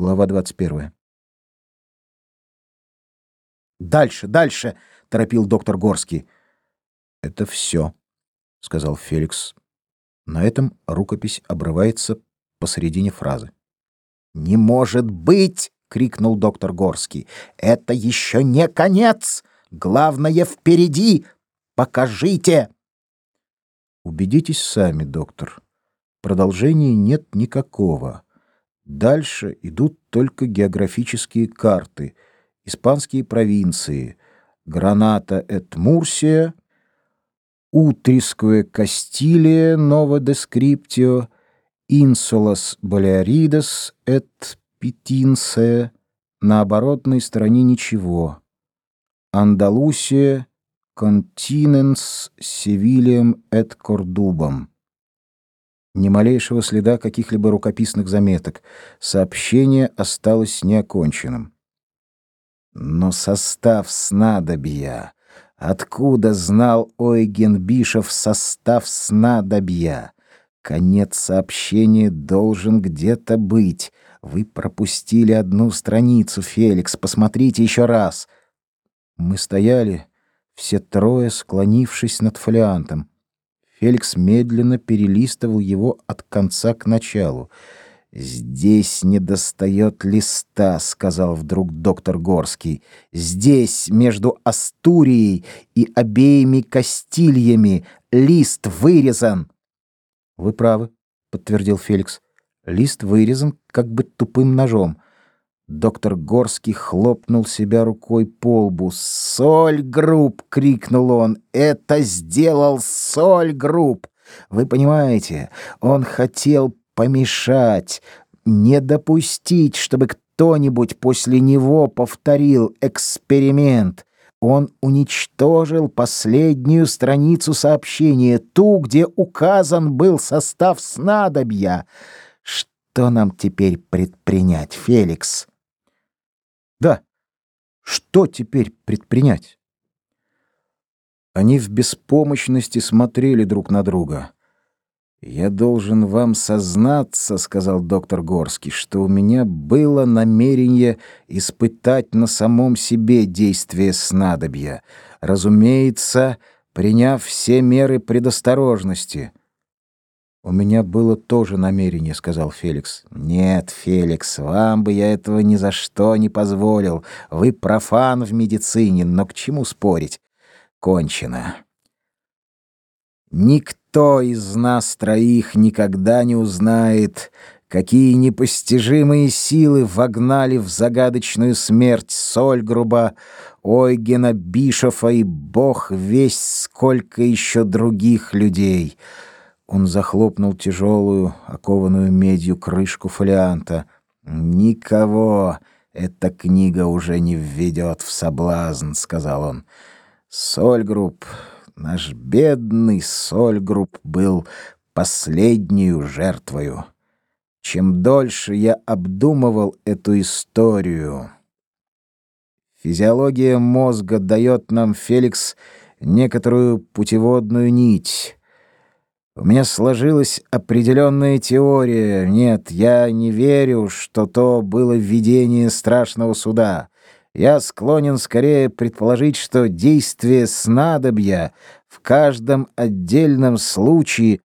Глава 21. «Дальше, дальше!» — торопил доктор Горский. «Это все», — сказал Феликс. На этом рукопись обрывается посередине фразы. «Не может быть!» — крикнул доктор Горский. «Это еще не конец! Главное впереди! Покажите!» «Убедитесь сами, доктор. Продолжения нет никакого. Дальше идут только географические карты, испанские провинции, Граната эт Мурсия, Утрискуе Кастилия, Нова Дескриптио, Инсулас Балеаридас эт Питинсе, на оборотной стороне ничего. Андалусия, Континенс, Севилием эт Кордубом. Ни малейшего следа каких-либо рукописных заметок. Сообщение осталось неоконченным. Но состав снадобья... Откуда знал Ойген Бишев состав снадобья? Конец сообщения должен где-то быть. Вы пропустили одну страницу, Феликс. Посмотрите еще раз. Мы стояли, все трое склонившись над фолиантом. Феликс медленно перелистывал его от конца к началу. «Здесь недостает листа», — сказал вдруг доктор Горский. «Здесь, между Астурией и обеими Кастильями, лист вырезан». «Вы правы», — подтвердил Феликс. «Лист вырезан как бы тупым ножом». Доктор Горский хлопнул себя рукой по лбу. «Соль групп!» — крикнул он. «Это сделал Соль групп! Вы понимаете, он хотел помешать, не допустить, чтобы кто-нибудь после него повторил эксперимент. Он уничтожил последнюю страницу сообщения, ту, где указан был состав снадобья. Что нам теперь предпринять, Феликс?» Что теперь предпринять? Они в беспомощности смотрели друг на друга. «Я должен вам сознаться, — сказал доктор Горский, — что у меня было намерение испытать на самом себе действие снадобья, разумеется, приняв все меры предосторожности». «У меня было тоже намерение», — сказал Феликс. «Нет, Феликс, вам бы я этого ни за что не позволил. Вы профан в медицине, но к чему спорить? Кончено. Никто из нас троих никогда не узнает, какие непостижимые силы вогнали в загадочную смерть Сольгруба, Ойгена Бишофа и бог весь сколько еще других людей». Он захлопнул тяжелую, окованную медью крышку фолианта. «Никого эта книга уже не введет в соблазн», — сказал он. «Сольгрупп, наш бедный Сольгрупп был последнюю жертвою. Чем дольше я обдумывал эту историю...» Физиология мозга дает нам, Феликс, некоторую путеводную нить — у меня сложилась определенная теория. Нет, я не верю, что то было видение страшного суда. Я склонен скорее предположить, что действие снадобья в каждом отдельном случае